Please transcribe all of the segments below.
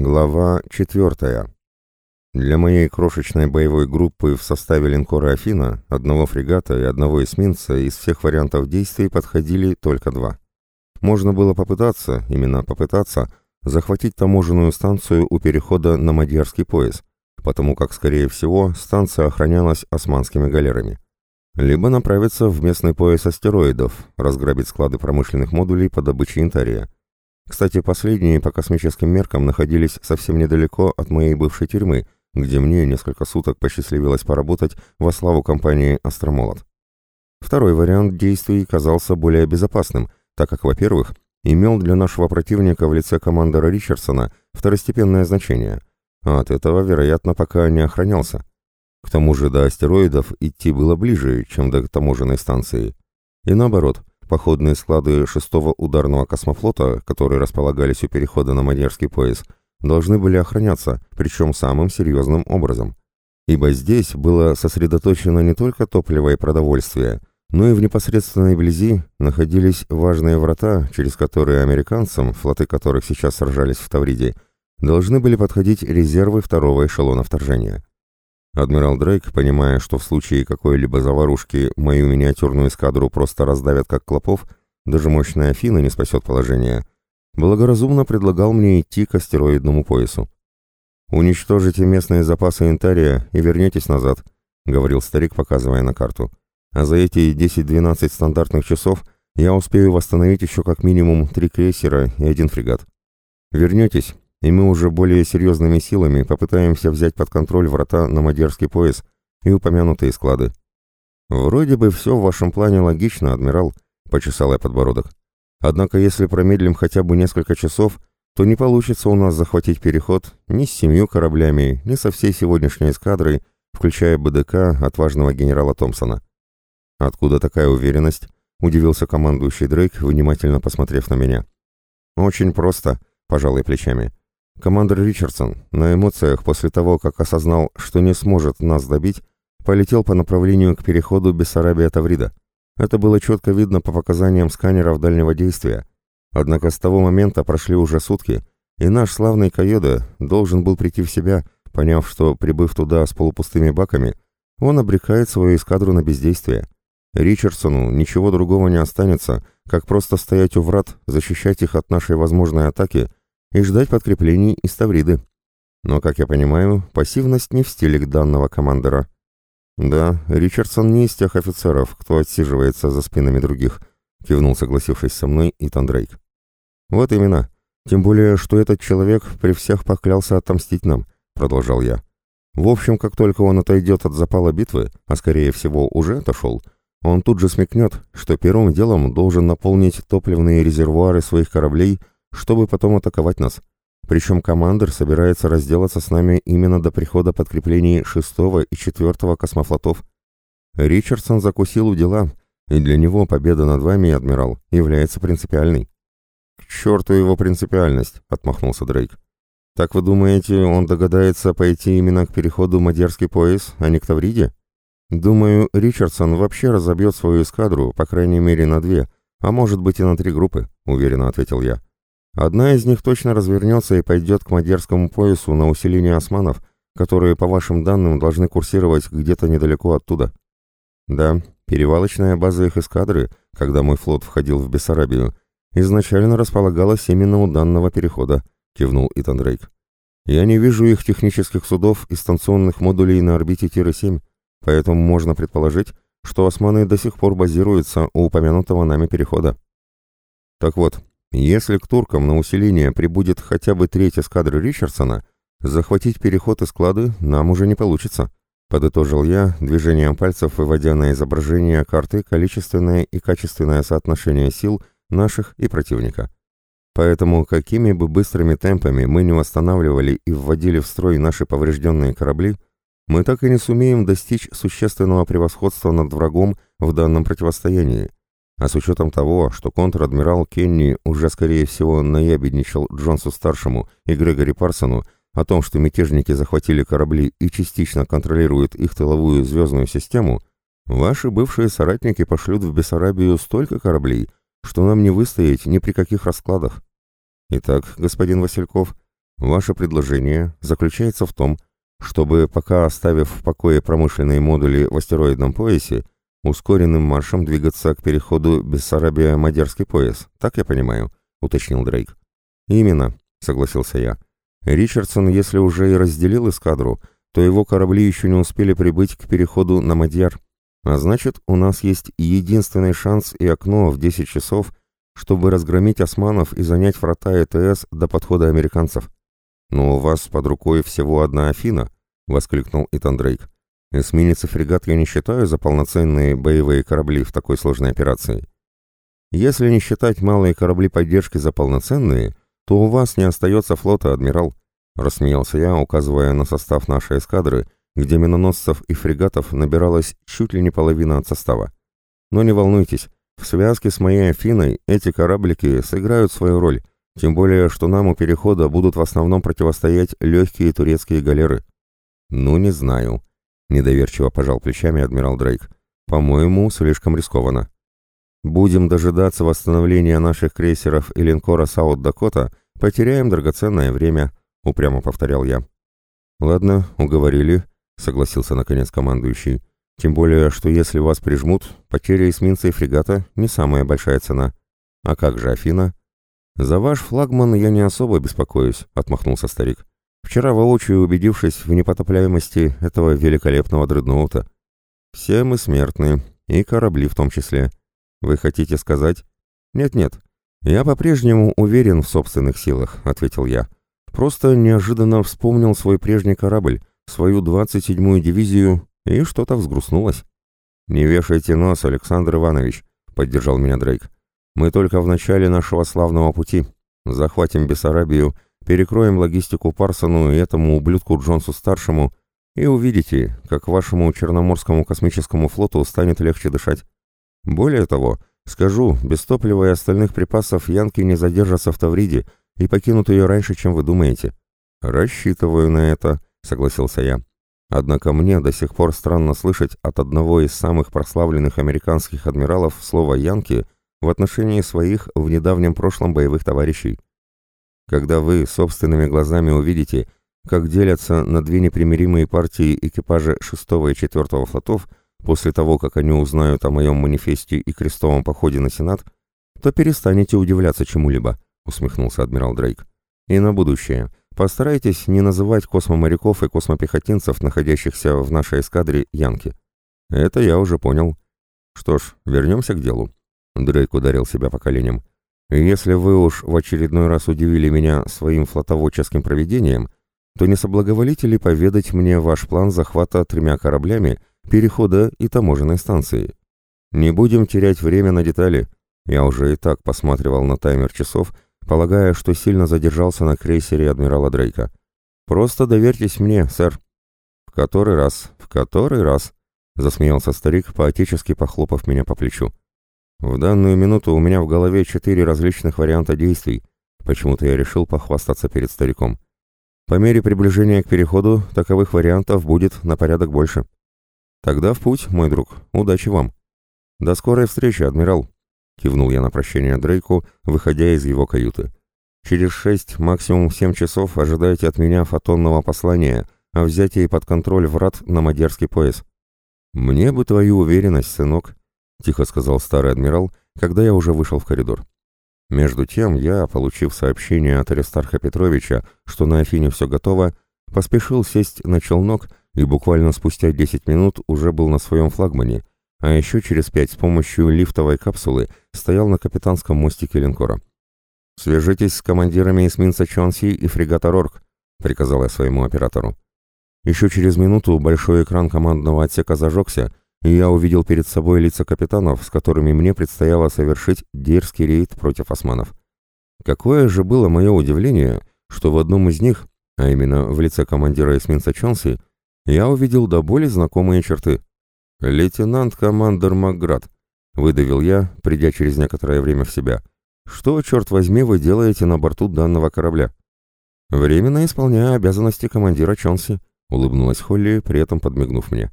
Глава 4. Для моей крошечной боевой группы в составе линкора «Афина» одного фрегата и одного эсминца из всех вариантов действий подходили только два. Можно было попытаться, именно попытаться, захватить таможенную станцию у перехода на Мадьярский пояс, потому как, скорее всего, станция охранялась османскими галерами. Либо направиться в местный пояс астероидов, разграбить склады промышленных модулей по добыче интария – кстати, последние по космическим меркам находились совсем недалеко от моей бывшей тюрьмы, где мне несколько суток посчастливилось поработать во славу компании «Астромолот». Второй вариант действий казался более безопасным, так как, во-первых, имел для нашего противника в лице командора Ричардсона второстепенное значение, а от этого, вероятно, пока не охранялся. К тому же до астероидов идти было ближе, чем до таможенной станции. И наоборот, Походные склады шестого ударного космофлота, которые располагались у перехода на Манежский пояс, должны были охраняться, причем самым серьезным образом. Ибо здесь было сосредоточено не только топливо и продовольствие, но и в непосредственной близи находились важные врата, через которые американцам, флоты которых сейчас сражались в Тавриде, должны были подходить резервы второго эшелона вторжения. Адмирал Дрейк, понимая, что в случае какой-либо заварушки мою миниатюрную эскадру просто раздавят как клопов, даже мощная Афина не спасет положение, благоразумно предлагал мне идти к астероидному поясу. «Уничтожите местные запасы интария и вернетесь назад», — говорил старик, показывая на карту. «А за эти 10-12 стандартных часов я успею восстановить еще как минимум три крейсера и один фрегат. Вернетесь, и мы уже более серьезными силами попытаемся взять под контроль врата на Мадерский пояс и упомянутые склады. «Вроде бы все в вашем плане логично, адмирал», — почесал я подбородок. «Однако если промедлим хотя бы несколько часов, то не получится у нас захватить переход ни с семью кораблями, ни со всей сегодняшней эскадрой, включая БДК отважного генерала Томпсона». «Откуда такая уверенность?» — удивился командующий Дрейк, внимательно посмотрев на меня. «Очень просто», — пожалуй плечами. Командор Ричардсон на эмоциях после того, как осознал, что не сможет нас добить, полетел по направлению к переходу Бессарабия-Таврида. Это было четко видно по показаниям сканеров дальнего действия. Однако с того момента прошли уже сутки, и наш славный Кайода должен был прийти в себя, поняв, что, прибыв туда с полупустыми баками, он обрекает свою эскадру на бездействие. Ричардсону ничего другого не останется, как просто стоять у врат, защищать их от нашей возможной атаки и ждать подкреплений из Тавриды. Но, как я понимаю, пассивность не в стиле данного командора. Да, Ричардсон не из тех офицеров, кто отсиживается за спинами других, кивнул, согласившись со мной, Итан Дрейк. Вот именно. Тем более, что этот человек при всех поклялся отомстить нам, продолжал я. В общем, как только он отойдет от запала битвы, а скорее всего уже отошел, он тут же смекнет, что первым делом должен наполнить топливные резервуары своих кораблей чтобы потом атаковать нас. Причем командир собирается разделаться с нами именно до прихода подкреплений шестого и четвертого космофлотов. Ричардсон закусил у дела, и для него победа над вами, адмирал, является принципиальной. «К черту его принципиальность!» — отмахнулся Дрейк. «Так вы думаете, он догадается пойти именно к переходу Мадерский пояс, а не к Тавриде?» «Думаю, Ричардсон вообще разобьет свою эскадру, по крайней мере, на две, а может быть и на три группы», — уверенно ответил я. Одна из них точно развернется и пойдет к Мадерскому поясу на усиление османов, которые, по вашим данным, должны курсировать где-то недалеко оттуда. Да, перевалочная база их эскадры, когда мой флот входил в Бессарабию, изначально располагалась именно у данного перехода, кивнул Итан Дрейк. Я не вижу их технических судов и станционных модулей на орбите Тиры-7, поэтому можно предположить, что османы до сих пор базируются у упомянутого нами перехода. Так вот, если к туркам на усиление прибудет хотя бы треть эскадры Ричардсона, захватить переход и склады нам уже не получится, подытожил я, движением пальцев выводя на изображение карты количественное и качественное соотношение сил наших и противника. Поэтому какими бы быстрыми темпами мы не восстанавливали и вводили в строй наши поврежденные корабли, мы так и не сумеем достичь существенного превосходства над врагом в данном противостоянии, а с учетом того, что контр-адмирал Кенни уже, скорее всего, наябедничал Джонсу-старшему и Грегори Парсону о том, что мятежники захватили корабли и частично контролируют их тыловую звездную систему, ваши бывшие соратники пошлют в Бессарабию столько кораблей, что нам не выстоять ни при каких раскладах. Итак, господин Васильков, Ваше предложение заключается в том, чтобы, пока оставив в покое промышленные модули в астероидном поясе, ускоренным маршем двигаться к переходу Бессарабия-Мадерский пояс, так я понимаю?» — уточнил Дрейк. «Именно», — согласился я. «Ричардсон, если уже и разделил эскадру, то его корабли еще не успели прибыть к переходу на Мадьяр. А значит, у нас есть единственный шанс и окно в 10 часов, чтобы разгромить османов и занять врата ЭТС до подхода американцев. «Но у вас под рукой всего одна Афина», — воскликнул Итан Дрейк. «Эсминец и фрегат я не считаю за полноценные боевые корабли в такой сложной операции. Если не считать малые корабли поддержки за полноценные, то у вас не остается флота, адмирал», — рассмеялся я, указывая на состав нашей эскадры, где миноносцев и фрегатов набиралась чуть ли не половина от состава. «Но не волнуйтесь, в связке с моей Афиной эти кораблики сыграют свою роль». Тем более, что нам у перехода будут в основном противостоять легкие турецкие галеры. Ну, не знаю. Недоверчиво пожал плечами адмирал Дрейк. По-моему, слишком рискованно. Будем дожидаться восстановления наших крейсеров и линкора Саут-Дакота, потеряем драгоценное время, упрямо повторял я. Ладно, уговорили, согласился наконец командующий. Тем более, что если вас прижмут, потеря эсминца и фрегата не самая большая цена. А как же Афина? «За ваш флагман я не особо беспокоюсь», — отмахнулся старик. «Вчера воочию убедившись в непотопляемости этого великолепного дредноута. Все мы смертны, и корабли в том числе. Вы хотите сказать?» «Нет-нет, я по-прежнему уверен в собственных силах», — ответил я. «Просто неожиданно вспомнил свой прежний корабль, свою 27-ю дивизию, и что-то взгрустнулось». «Не вешайте нос, Александр Иванович», — поддержал меня Дрейк. Мы только в начале нашего славного пути. Захватим Бессарабию, перекроем логистику Парсону и этому ублюдку Джонсу-старшему, и увидите, как вашему Черноморскому космическому флоту станет легче дышать. Более того, скажу, без топлива и остальных припасов янки не задержатся в Тавриде и покинут ее раньше, чем вы думаете. Рассчитываю на это, согласился я. Однако мне до сих пор странно слышать от одного из самых прославленных американских адмиралов слово «янки», в отношении своих в недавнем прошлом боевых товарищей. Когда вы собственными глазами увидите, как делятся на две непримиримые партии экипажи 6 и 4 флотов после того, как они узнают о моем манифесте и крестовом походе на Сенат, то перестанете удивляться чему-либо, усмехнулся адмирал Дрейк. И на будущее. Постарайтесь не называть космоморяков и космопехотинцев, находящихся в нашей эскадре, янки. Это я уже понял. Что ж, вернемся к делу. Дрейк ударил себя по коленям. «Если вы уж в очередной раз удивили меня своим флотоводческим проведением, то не соблаговолите ли поведать мне ваш план захвата тремя кораблями, перехода и таможенной станции? Не будем терять время на детали. Я уже и так посматривал на таймер часов, полагая, что сильно задержался на крейсере адмирала Дрейка. Просто доверьтесь мне, сэр». «В который раз? В который раз?» — засмеялся старик, поотечески похлопав меня по плечу. В данную минуту у меня в голове четыре различных варианта действий. Почему-то я решил похвастаться перед стариком. По мере приближения к переходу таковых вариантов будет на порядок больше. Тогда в путь, мой друг. Удачи вам. До скорой встречи, адмирал. Кивнул я на прощение Дрейку, выходя из его каюты. Через шесть, максимум семь часов ожидайте от меня фотонного послания о взятии под контроль врат на Мадерский пояс. Мне бы твою уверенность, сынок, — тихо сказал старый адмирал, когда я уже вышел в коридор. Между тем я, получив сообщение от Аристарха Петровича, что на Афине все готово, поспешил сесть на челнок и буквально спустя 10 минут уже был на своем флагмане, а еще через пять с помощью лифтовой капсулы стоял на капитанском мостике линкора. «Свяжитесь с командирами эсминца Чонси и фрегата Рорк», — приказал я своему оператору. Еще через минуту большой экран командного отсека зажегся, и я увидел перед собой лица капитанов, с которыми мне предстояло совершить дерзкий рейд против османов. Какое же было мое удивление, что в одном из них, а именно в лице командира эсминца Чонси, я увидел до боли знакомые черты. «Лейтенант-командер Макград», — выдавил я, придя через некоторое время в себя. «Что, черт возьми, вы делаете на борту данного корабля?» «Временно исполняя обязанности командира Чонси», — улыбнулась Холли, при этом подмигнув мне.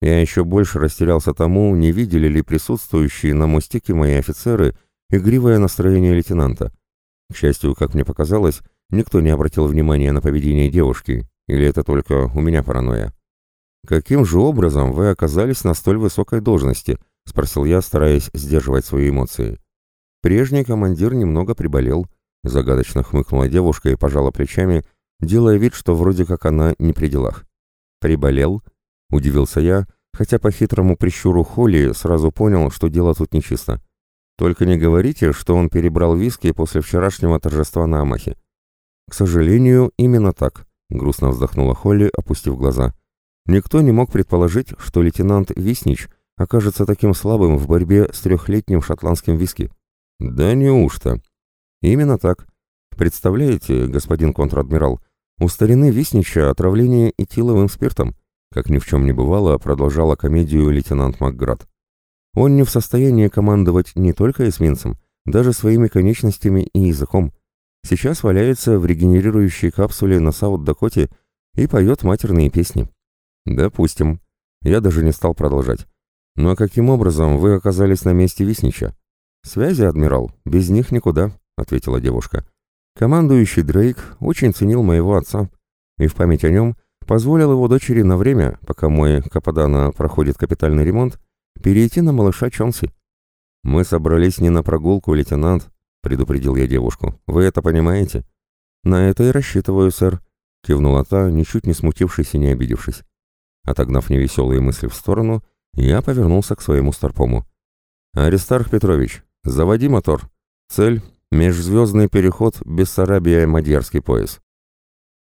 Я еще больше растерялся тому, не видели ли присутствующие на мостике мои офицеры игривое настроение лейтенанта. К счастью, как мне показалось, Никто не обратил внимания на поведение девушки, или это только у меня паранойя? «Каким же образом вы оказались на столь высокой должности?» — спросил я, стараясь сдерживать свои эмоции. Прежний командир немного приболел, загадочно хмыкнула девушка и пожала плечами, делая вид, что вроде как она не при делах. «Приболел?» — удивился я, хотя по хитрому прищуру Холли сразу понял, что дело тут нечисто. «Только не говорите, что он перебрал виски после вчерашнего торжества на Амахе». «К сожалению, именно так», — грустно вздохнула Холли, опустив глаза. «Никто не мог предположить, что лейтенант Виснич окажется таким слабым в борьбе с трехлетним шотландским виски». «Да неужто?» «Именно так. Представляете, господин контр-адмирал, у старины Виснича отравление этиловым спиртом, как ни в чем не бывало, продолжала комедию лейтенант Макград. Он не в состоянии командовать не только эсминцем, даже своими конечностями и языком. Сейчас валяется в регенерирующей капсуле на Саут-Дакоте и поет матерные песни. Допустим. Я даже не стал продолжать. Но каким образом вы оказались на месте Виснича? Связи, адмирал, без них никуда, ответила девушка. Командующий Дрейк очень ценил моего отца, и в память о нем позволил его дочери на время, пока мой Кападана проходит капитальный ремонт, перейти на малыша Чонси. «Мы собрались не на прогулку, лейтенант», — предупредил я девушку. «Вы это понимаете?» «На это и рассчитываю, сэр», — кивнула та, ничуть не смутившись и не обидевшись. Отогнав невеселые мысли в сторону, я повернулся к своему старпому. «Аристарх Петрович, заводи мотор. Цель Межзвездный переход Бессарабия-Мадьярский пояс.